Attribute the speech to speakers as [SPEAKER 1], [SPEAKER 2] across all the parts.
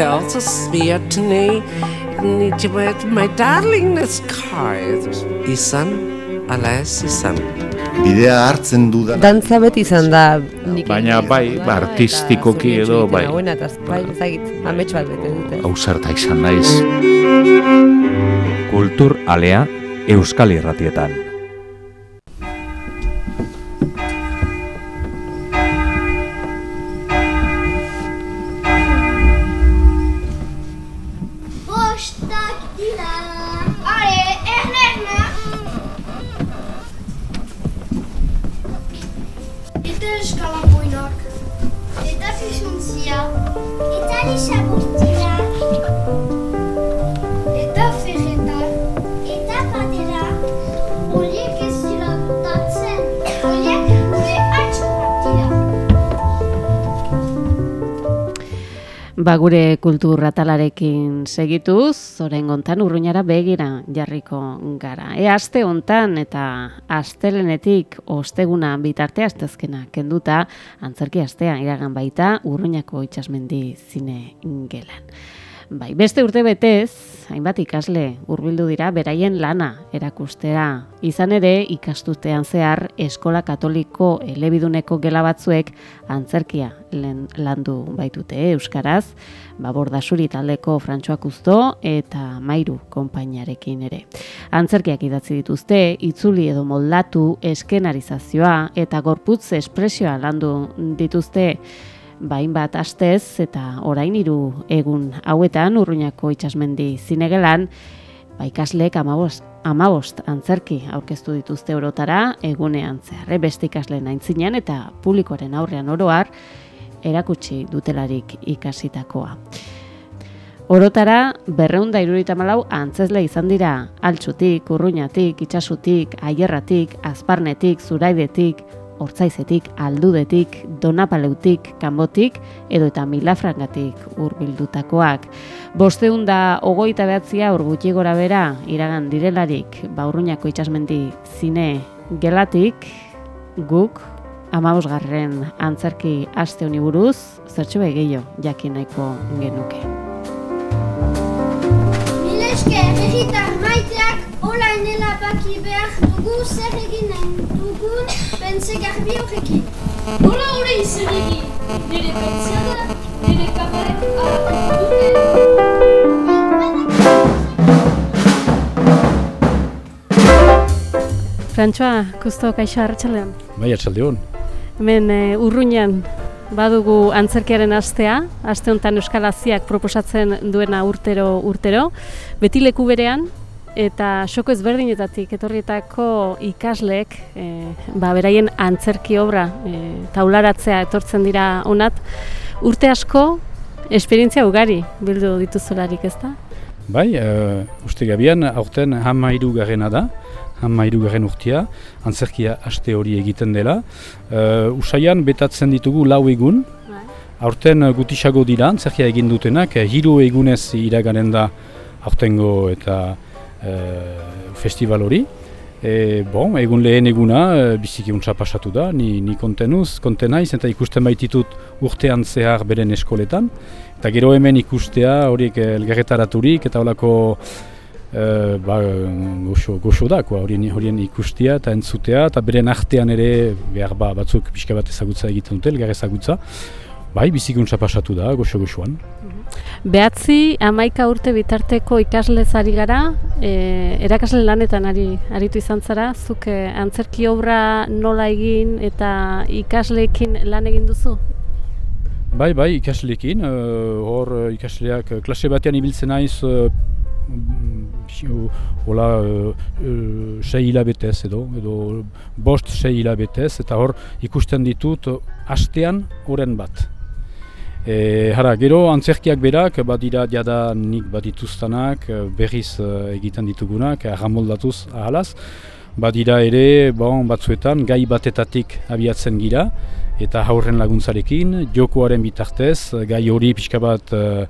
[SPEAKER 1] girls are sweet to me. Need you with my darling this card. Izan, alas, izan.
[SPEAKER 2] Bidea hartzen dudan
[SPEAKER 3] Dantza beti izan da
[SPEAKER 4] Baina bai, ba, artistikoki edo, bai.
[SPEAKER 3] Hauena, eta bai, ezagit, amets bat bete dute.
[SPEAKER 4] Hausarta izan naiz.
[SPEAKER 5] Kultur alea Euskal Irratietan.
[SPEAKER 6] Ba gure kultur atalarekin segituz, orain gontan urruñara begira jarriko gara. E aste hontan eta astelenetik osteguna bitarte astezkena kenduta antzerki astea iragan baita urruñako itxasmendi zine gelan. Bai, beste urte betez, hainbat ikasle hurbildu dira beraien lana erakustera. Izan ere, ikastutean zehar eskola katoliko elebiduneko gela batzuek antzerkia len, landu baitute euskaraz, ba Bordasuri taldeko Frantxoa Kusto eta Mairu konpainiarekin ere. Antzerkiak idatzi dituzte, itzuli edo moldatu, eskenarizazioa eta gorputz espresioa landu dituzte bain bat astez eta orain hiru egun hauetan urruñako itxasmendi zinegelan ba ikasleek amabost, amabost antzerki aurkeztu dituzte orotara egunean zehar, eh, beste ikasleen aintzinean eta publikoaren aurrean oroar erakutsi dutelarik ikasitakoa. Orotara berreunda irurogeita malau antzezle izan dira altxutik, urruñatik, itxasutik, aierratik, azparnetik, zuraidetik, hortzaizetik, aldudetik, donapaleutik, kanbotik, edo eta milafrangatik urbildutakoak. Bosteun da ogoita behatzia gutxi gora bera iragan direlarik baurruñako itxasmendi zine gelatik, guk amabosgarren antzerki aste honi buruz, zertxo gehiago jakin nahiko genuke.
[SPEAKER 7] Mila esker, herritar maiteak, hola enela baki behar dugu zer egin nahi dugun pentsa garbi horrekin. Nola hori zer egin? Nire pentsa da, nire dute.
[SPEAKER 6] Frantxoa, kusto kaixo arratsaldean.
[SPEAKER 4] Bai, atxalde hon.
[SPEAKER 6] Hemen e, urruñan badugu antzerkiaren astea, aste honetan Euskal Aziak proposatzen duena urtero urtero, beti leku berean, eta xoko ezberdinetatik etorrietako ikasleek e, ba, beraien antzerki obra e, taularatzea etortzen dira honat, urte asko esperientzia ugari bildu dituzularik ezta?
[SPEAKER 4] Bai, uh, uste gabian, aurten hamairu garrena da, hamairu garren urtia, antzerkia aste hori egiten dela. Uh, usaian betatzen ditugu lau egun, aurten uh, gutisago dira, antzerkia egin dutenak, hiru egunez iraganen da aurtengo eta festival hori. E, bon, egun lehen eguna, e, biziki untsa pasatu da, ni, ni kontenuz, kontenaiz, eta ikusten baititut urtean zehar beren eskoletan. Eta gero hemen ikustea horiek elgarretaraturik eta holako e, ba, goxo, goxo da, horien, horien ikustea eta entzutea, eta beren artean ere behar ba, batzuk pixka bat ezagutza egiten dute, elgar ezagutza. Bai, biziki untsa pasatu da, goxo-goxoan.
[SPEAKER 6] Behatzi, amaika urte bitarteko ikaslez ari gara, e, erakasle lanetan ari, aritu izan zara, zuk e, antzerki obra nola egin eta ikasleekin lan egin duzu?
[SPEAKER 4] Bai, bai, ikasleekin, uh, hor uh, ikasleak uh, klase batean ibiltzen naiz uh, hola uh, uh, sei hilabetez edo, edo bost sei hilabetez, eta hor ikusten ditut uh, astean oren bat. E, hara, gero antzerkiak berak, badira jada nik badituztanak, berriz uh, egiten ditugunak, arramoldatuz ahalaz. Badira ere, bon, batzuetan, gai batetatik abiatzen gira, eta haurren laguntzarekin, jokoaren bitartez, gai hori pixka bat uh,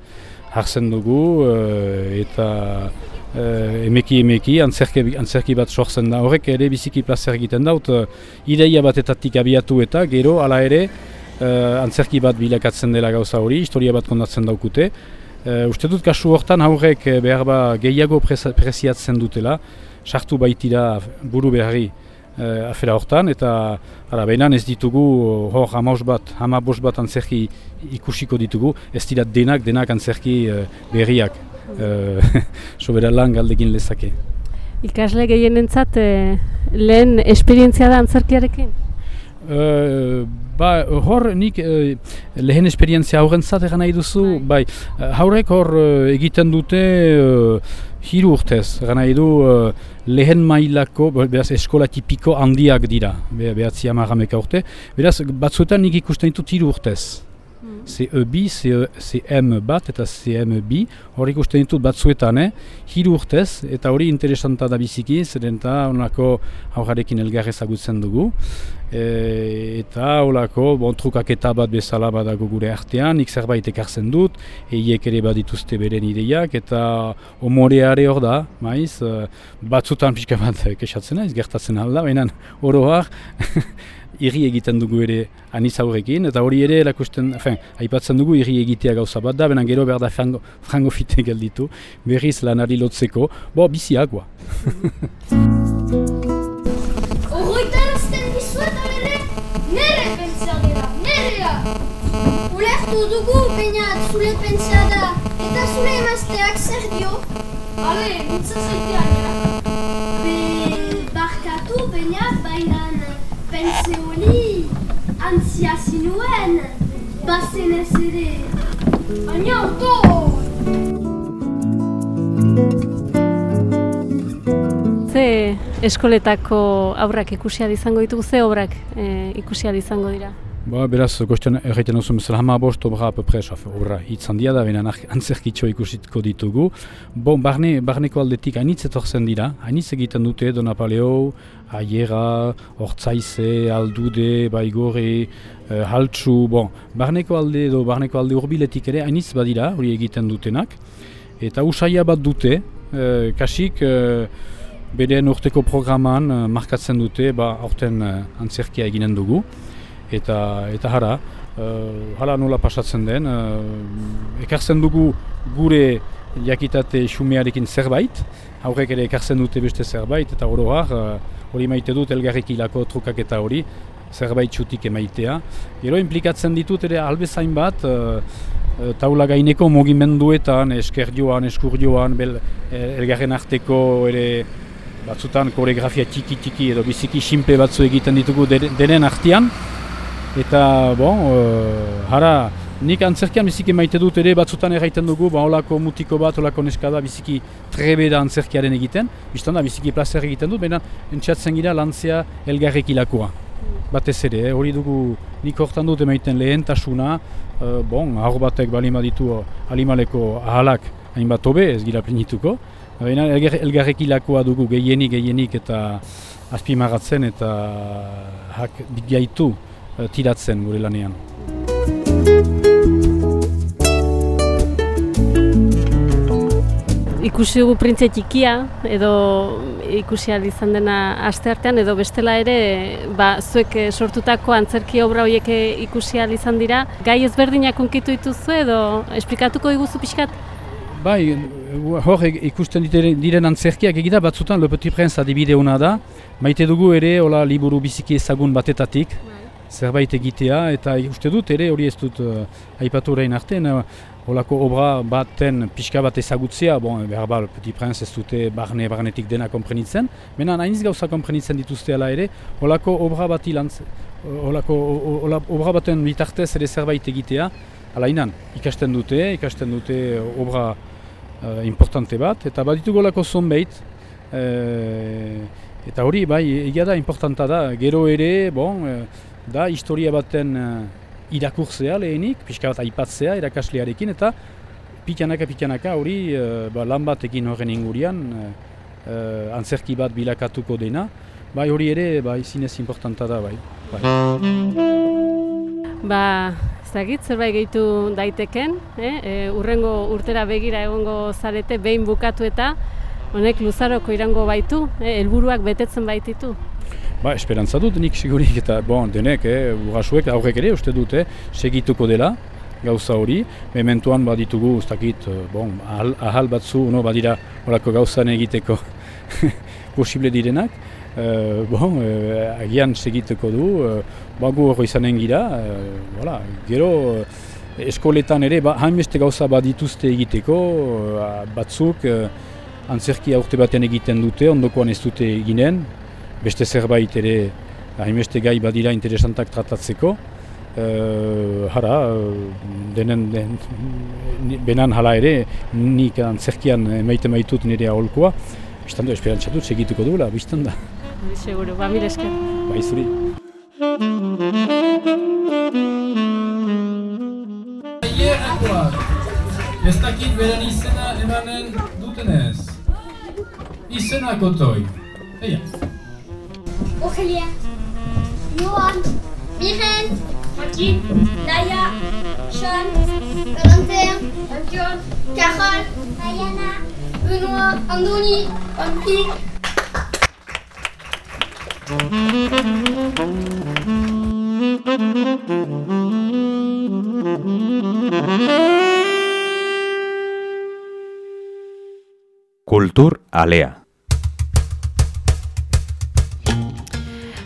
[SPEAKER 4] hartzen dugu, uh, eta uh, emeki emeki antzerki, antzerki bat sortzen da. Horrek ere biziki plazer egiten daut, uh, ideia batetatik abiatu eta gero, hala ere, antzerki bat bilakatzen dela gauza hori, historia bat kondatzen daukute, E, uste dut kasu hortan haurek eh, behar ba gehiago preziatzen dutela, sartu baitira buru beharri e, afera hortan, eta ara, behinan ez ditugu hor hamaus bat, hamabos bat antzerki ikusiko ditugu, ez dira denak, denak antzerki e, berriak. E, sobera lan galdekin lezake.
[SPEAKER 6] Ikasle gehienentzat eh, lehen esperientzia da antzerkiarekin?
[SPEAKER 4] Uh, ba, hor nik uh, lehen esperientzia haurentzat egan nahi duzu, bai, uh, haurek hor uh, egiten dute uh, hiru urtez, egan nahi du uh, lehen mailako, be- beraz eskola tipiko handiak dira, be, behatzi amagameka urte, beraz batzuetan nik ikusten ditut hiru urtez. CE bi, CE, CM bat eta CM bi, hor ikusten ditut batzuetan, eh? hiru urtez, eta hori interesanta da biziki, zeren eta honako haurarekin elgar ezagutzen dugu. E, eta holako, bon, trukaketa bat bezala badago gure artean, nik zerbait ekartzen dut, eiek ere badituzte beren ideiak, eta omoreare hor da, maiz, eh, batzutan pixka bat kexatzen naiz, gertatzen alda, baina oro har, irri egiten dugu ere aniz aurrekin, eta hori ere erakusten, enfin, aipatzen dugu irri egitea gauza bat da, baina gero behar da frango, frango fite gelditu, berriz lanari lotzeko, bo, biziagoa.
[SPEAKER 7] Horroitarazten dizuet abere, nere pentsa dira, nerea! Ulertu dugu, peinat, zure pentsa da, eta zure emazteak zer dio? Ale, mintza zaitea. Bazen ez ere. Baina, oto!
[SPEAKER 6] Ze eskoletako aurrak ikusial izango ditugu, ze obrak e, ikusial izango dira?
[SPEAKER 4] Ba, beraz, gostean erraiten duzu bezala hama bost obra apopre, obra hitz handia da, benen antzerkitxo ikusitko ditugu. Bon, barne, barneko aldetik hainitz etortzen dira, hainitz egiten dute Don Napaleo, Aiera, Hortzaize, Aldude, Baigore, eh, Haltsu, bon, barneko alde edo barneko alde urbiletik ere hainitz badira, hori egiten dutenak. Eta usaia bat dute, eh, kasik, eh, beren urteko programan markatzen dute, ba, aurten antzerkia eginen dugu eta eta hara uh, hala nola pasatzen den uh, ekartzen dugu gure jakitate xumearekin zerbait aurrek ere ekartzen dute beste zerbait eta oro har uh, hori maite dut elgarrekilako trukaketa hori zerbait txutik emaitea. Gero implikatzen ditut ere albezain bat uh, uh, taula gaineko mugimenduetan esker joan, eskur joan bel, eh, elgarren arteko ere batzutan koreografia txiki txiki edo biziki simple batzu egiten ditugu de- denen artean Eta, bon, uh, hara, nik antzerkian biziki maite dut ere batzutan erraiten dugu, ba, holako mutiko bat, holako neskada biziki trebe da antzerkiaren egiten, biztan da biziki plazer egiten dut, baina entxatzen gira lantzea elgarrekilakoa. Batez ere, eh, hori dugu nik hortan dut emaiten lehentasuna, uh, bon, ahor batek balima ditu uh, alimaleko ahalak hainbat hobe, ez gira plinituko, baina elgar, elgarrekilakoa dugu gehienik, gehienik eta azpimagatzen eta hak gaitu tiratzen gure lanean.
[SPEAKER 6] Ikusi dugu printze txikia, edo ikusi izan dena asteartean, edo bestela ere, ba, zuek eh, sortutako antzerki obra horiek eh, ikusi izan dira. Gai ezberdinak onkitu dituzu edo esplikatuko diguzu pixkat?
[SPEAKER 4] Bai, hor e- ikusten diren, diren antzerkiak egida batzutan Le Petit Prince adibide ona da. Maite dugu ere, hola liburu biziki ezagun batetatik, zerbait egitea, eta uste dut ere, hori ez dut uh, aipatu orain arte, na, holako obra baten pixka bat ezagutzea, bon, behar ba, Le Petit Prince ez dute barne, barnetik dena komprenitzen, mena nainiz gauza komprenitzen dituzte ala ere, holako obra bati lantz, holako obra baten bitartez ere zerbait egitea, alainan, ikasten dute, ikasten dute obra uh, importante bat, eta baditugu lako zonbait, eh, eta hori, bai, egia da, importanta da, gero ere, bon, eh, da, historia baten uh, irakurtzea lehenik, pixka bat aipatzea irakaslearekin, eta pikanaka, pikanaka hori, eh, ba, lan bat egin horren ingurian, eh, eh, antzerki bat bilakatuko dena, bai hori ere, bai, zinez importanta da, bai. bai.
[SPEAKER 6] Ba, zagit, zerbait gehitu daiteken, eh? e, urrengo urtera begira egongo zarete behin bukatu eta honek luzaroko irango baitu, eh? helburuak betetzen baititu.
[SPEAKER 4] Ba, esperantza dut nik sigurik eta bon, denek, eh, urrasuek, aurrek ere uste dute, segituko dela, gauza hori. Mementuan baditugu, ez dakit, eh, bon, ahal, ahal batzu, no, badira horako gauzan egiteko posible direnak. Uh, bon, uh, agian segiteko du, uh, bagu hori izanen gira, uh, voilà, gero eskoletan ere ba, hainbeste gauza badituzte egiteko, batzuk antzerki aurte batean egiten dute, ondokoan ez dute eginen, beste zerbait ere hainbeste gai badira interesantak tratatzeko. Uh, hara, denen, den, benan hala ere, nik antzerkian maite maitut nire aholkoa, biztan da, esperantzatut, segituko duela, biztan da.
[SPEAKER 6] Seguro, ba, mire esker.
[SPEAKER 4] Bai zuri.
[SPEAKER 8] Aierakoak, ez dakit beren izena emanen dutenez. Izenak otoi. Eia.
[SPEAKER 7] Ogelia. Johan. Miren. Joaquin. Naya. Sean. Valentin. Antion. Carole. Diana. Benoît. Andoni. Pampi.
[SPEAKER 5] Kultur alea.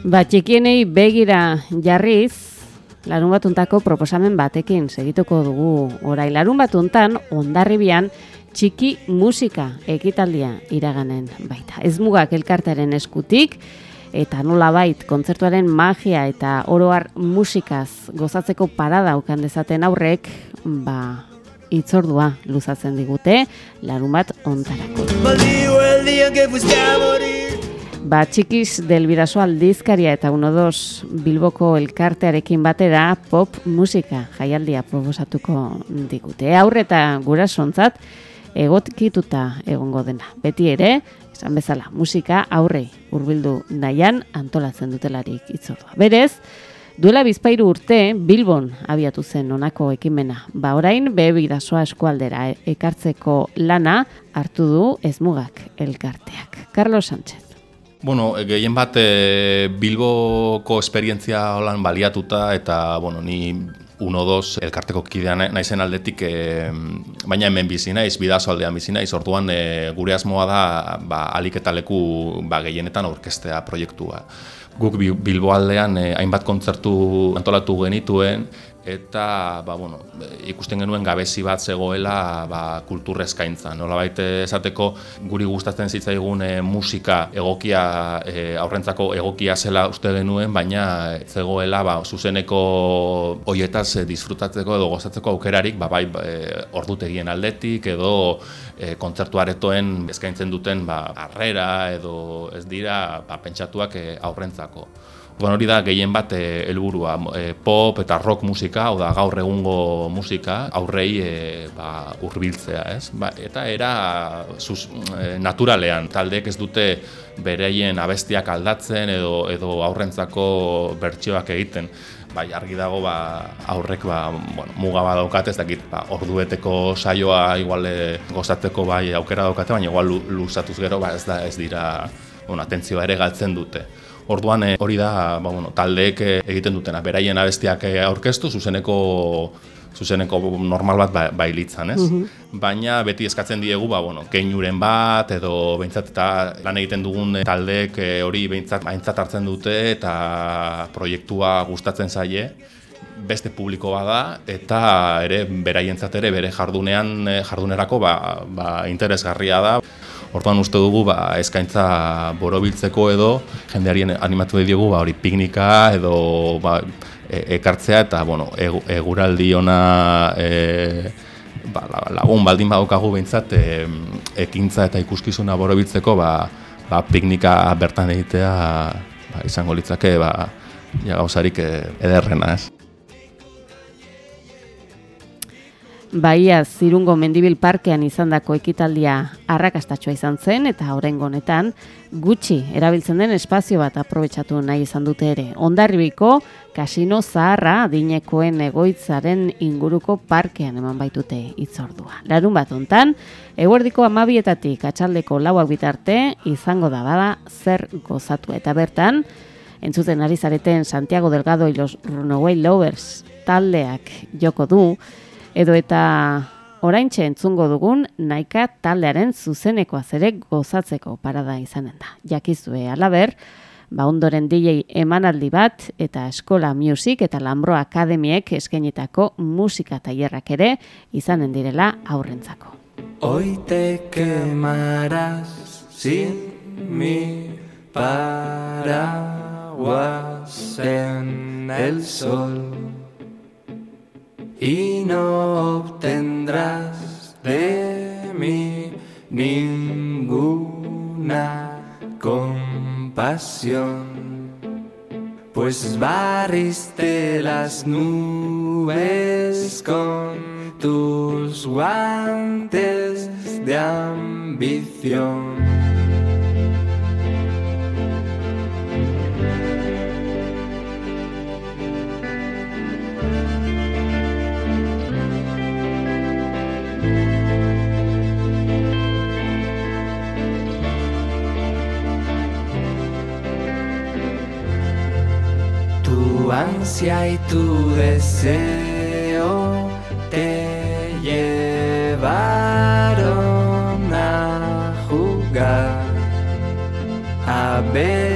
[SPEAKER 6] Ba, txikienei begira jarriz, larun batuntako proposamen batekin segituko dugu orai. Larun batuntan, ondarribian, txiki musika ekitaldia iraganen baita. Ez mugak elkartaren eskutik, eta nola bait, kontzertuaren magia eta oroar musikaz gozatzeko parada ukan dezaten aurrek, ba, itzordua luzatzen digute, larun bat ontarako. Ba, txikiz del Bidaso aldizkaria eta uno dos Bilboko elkartearekin batera pop musika jaialdia proposatuko digute. Aurre eta gurasontzat egotkituta egongo dena. Beti ere, esan bezala, musika aurrei hurbildu nahian antolatzen dutelarik itzordua. Berez, duela bizpairu urte Bilbon abiatu zen honako ekimena. Ba orain, be bidasoa eskualdera e- ekartzeko lana hartu du ezmugak elkarteak. Carlos Sánchez.
[SPEAKER 9] Bueno, e, gehien bat e, Bilboko esperientzia holan baliatuta eta bueno, ni uno dos elkarteko kidea na- naizen aldetik e, baina hemen bizi naiz, bidazo aldean bizi naiz, orduan e, gure asmoa da ba, alik eta leku ba, gehienetan aurkestea proiektua. Guk Bi- Bilbo aldean e, hainbat kontzertu antolatu genituen eta ba, bueno, ikusten genuen gabezi bat zegoela ba, kultur eskaintza. Nolabait esateko guri gustatzen zitzaigun e, musika egokia e, aurrentzako egokia zela uste genuen, baina zegoela ba, zuzeneko hoietaz e, disfrutatzeko edo gozatzeko aukerarik ba, bai e, ordutegien aldetik edo e, kontzertu aretoen eskaintzen duten ba, harrera edo ez dira ba, pentsatuak e, aurrentzako. Orduan hori da gehien bat eh, helburua e, pop eta rock musika, hau da gaur egungo musika, aurrei e, ba, urbiltzea, ez? Ba, eta era zus, e, naturalean, taldeek ez dute bereien abestiak aldatzen edo edo aurrentzako bertsioak egiten. Bai, argi dago ba, aurrek ba, bueno, muga badaukat, ez dakit, ba, ordueteko saioa igual e, gozatzeko bai aukera daukate, baina igual lu- luzatuz gero ba, ez da ez dira bueno, atentzioa ere galtzen dute. Orduan eh, hori da ba, bueno, taldeek eh, egiten dutena, beraien abestiak eh, aurkeztu, zuzeneko zuzeneko normal bat ba, bailitzan, ez? Baina beti eskatzen diegu, ba, bueno, keinuren bat, edo behintzat eta lan egiten dugun taldeek hori behintzat aintzat hartzen dute eta proiektua gustatzen zaie beste publiko bada eta ere beraientzat ere bere jardunean eh, jardunerako ba, ba interesgarria da. Orduan uste dugu ba, eskaintza borobiltzeko edo jendeari animatu diogu ba, hori piknika edo ba, e, ekartzea eta bueno, egu- eguraldi ona e, ba, la- lagun baldin badaukagu behintzat e, ekintza eta ikuskizuna borobiltzeko ba, ba, piknika bertan egitea ba, izango litzake ba, ja, gauzarik e, ederrena ez.
[SPEAKER 6] Baia Zirungo Mendibil Parkean izandako ekitaldia arrakastatxoa izan zen eta oraingo honetan gutxi erabiltzen den espazio bat aprobetxatu nahi izan dute ere. Ondarribiko kasino zaharra adinekoen egoitzaren inguruko parkean eman baitute itzordua. Larun bat hontan, eguerdiko amabietatik atxaldeko lauak bitarte izango da bada zer gozatu eta bertan, entzuten ari zareten Santiago Delgado y los Runaway Lovers taldeak joko du, Edo eta oraintxe entzungo dugun naika taldearen zuzenekoa ere gozatzeko parada izanen da. Jakizue alaber, ba ondoren DJ emanaldi bat eta Eskola Music eta Lambro Akademiek eskainitako musika tailerrak ere izanen direla aurrentzako.
[SPEAKER 10] Hoy quemarás sin mi paraguas en el sol y no obtendrás de mí ninguna compasión, pues barriste las nubes con tus guantes de ambición. Ansia y tu deseo te llevaron a jugar, a beberte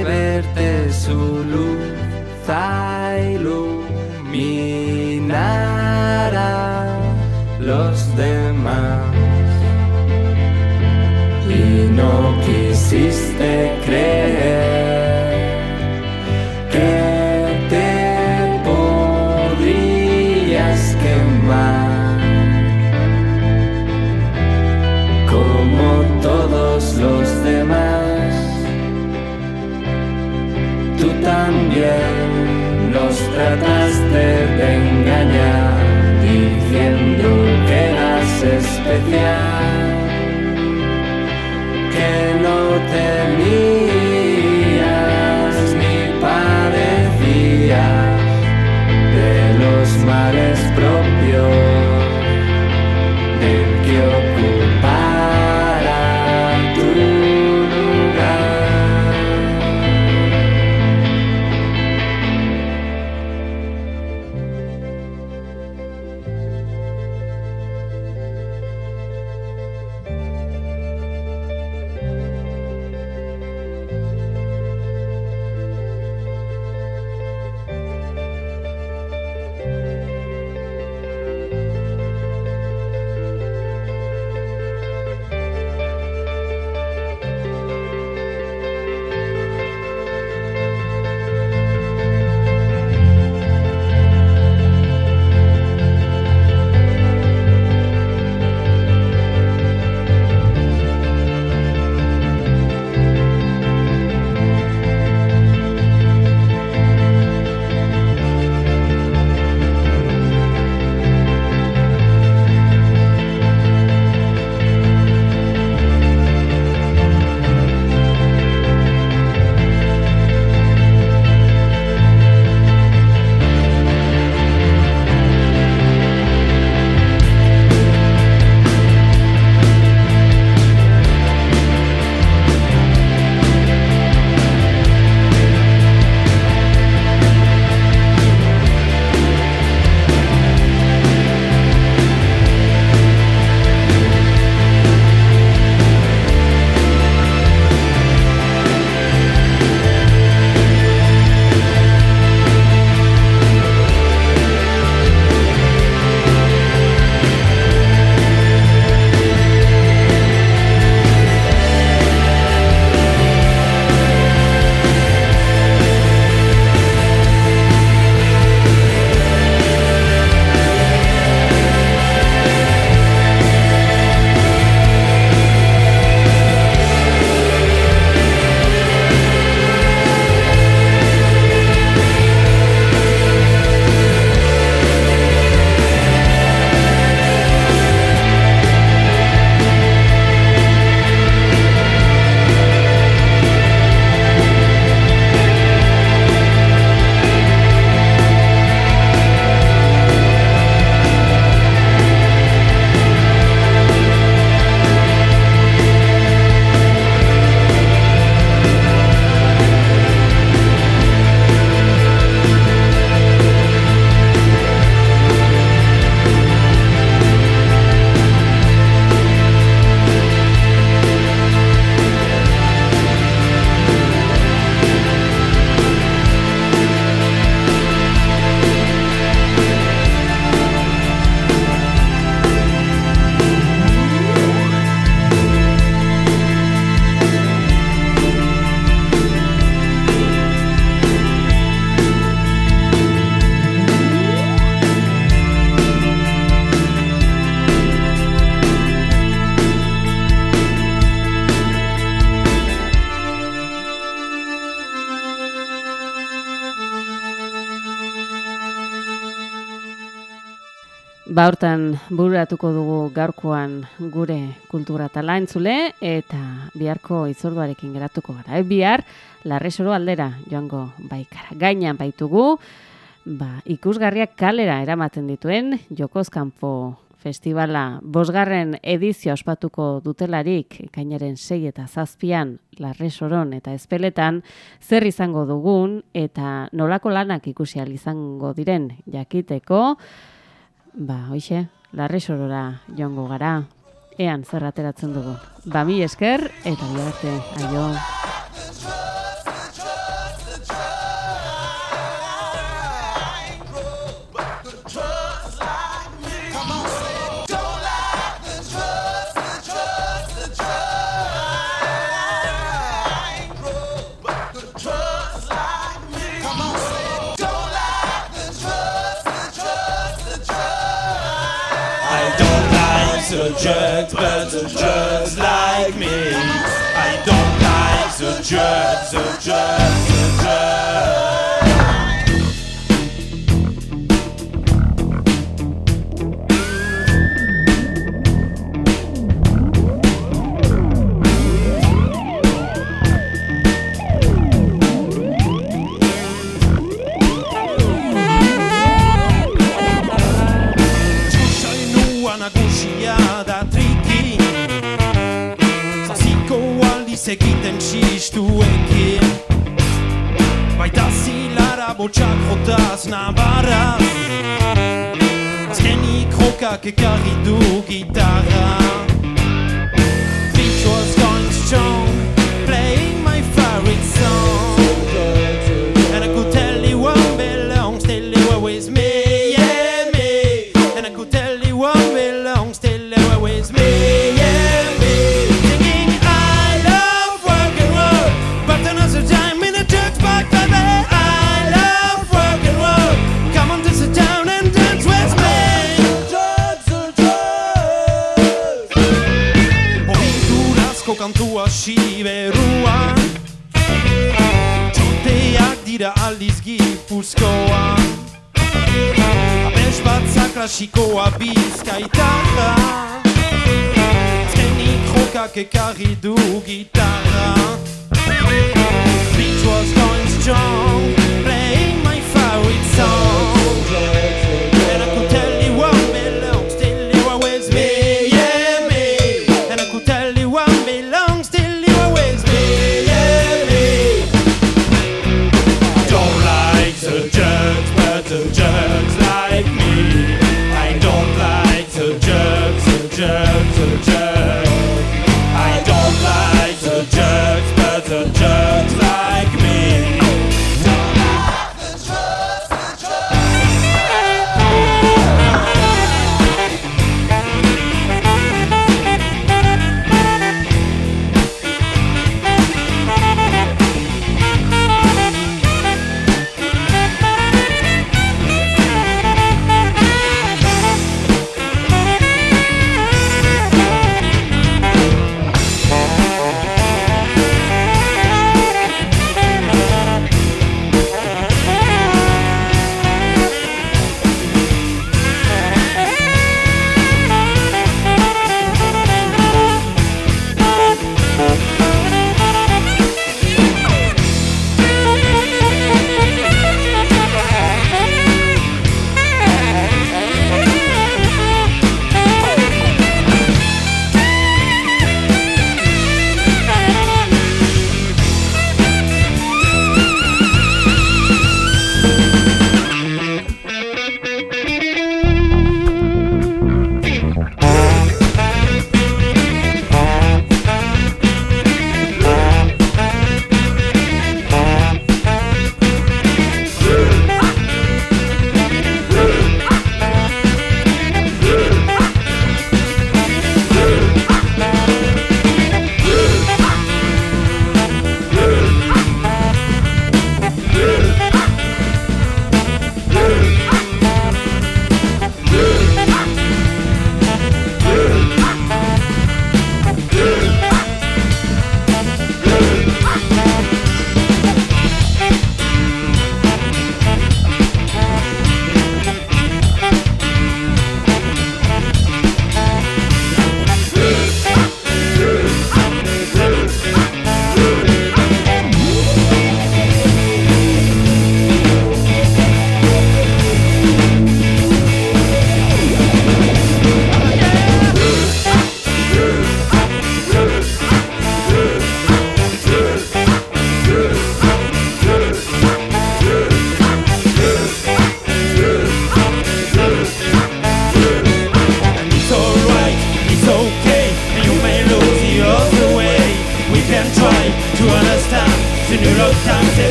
[SPEAKER 6] Ba hortan bururatuko dugu gaurkoan gure kultura tala entzule eta biharko itzorduarekin geratuko gara. E, bihar larresoro aldera joango baikara. Gainan baitugu ba, ikusgarriak kalera eramaten dituen Jokozkanpo festivala bosgarren edizio ospatuko dutelarik kainaren sei eta zazpian larresoron eta ezpeletan zer izango dugun eta nolako lanak ikusi izango diren jakiteko Ba, hoxe, larre sorora joango gara, ean zer ateratzen dugu. Ba, mi esker, eta biharte, aio.
[SPEAKER 11] Jerks, but the jerks like me. I don't like the jerks, the jerks, the jerks. Egiten txistuekin Baita zilara botxak jotaz nabarraz Azkenik jokak ekarri du gitarra Playing my favorite song. And I could tell you one belongs Till you were with me, yeah, me. And I could Ekarri du gitarra Beach was going strong Playing my favorite song. And I could tell you one belongs Till you are with me, yeah, me. And I could tell you one belongs Till you are with me, yeah, me. Don't like the jerks, but the jerks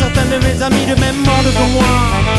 [SPEAKER 11] certains de mes amis de même monde que moi.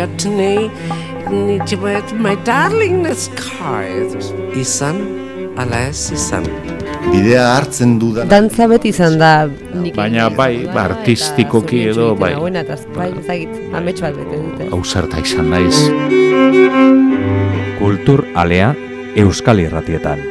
[SPEAKER 1] Ariadne, my darling Izan, ala ez izan.
[SPEAKER 2] Bidea hartzen dudan.
[SPEAKER 3] Dantza beti izan da.
[SPEAKER 12] Baina bai, ba, artistikoki edo, bai.
[SPEAKER 3] Buena, eta bai, ezagit, amets bat bete dute.
[SPEAKER 12] Hauzarta izan naiz.
[SPEAKER 5] Kultur alea, Euskal Irratietan.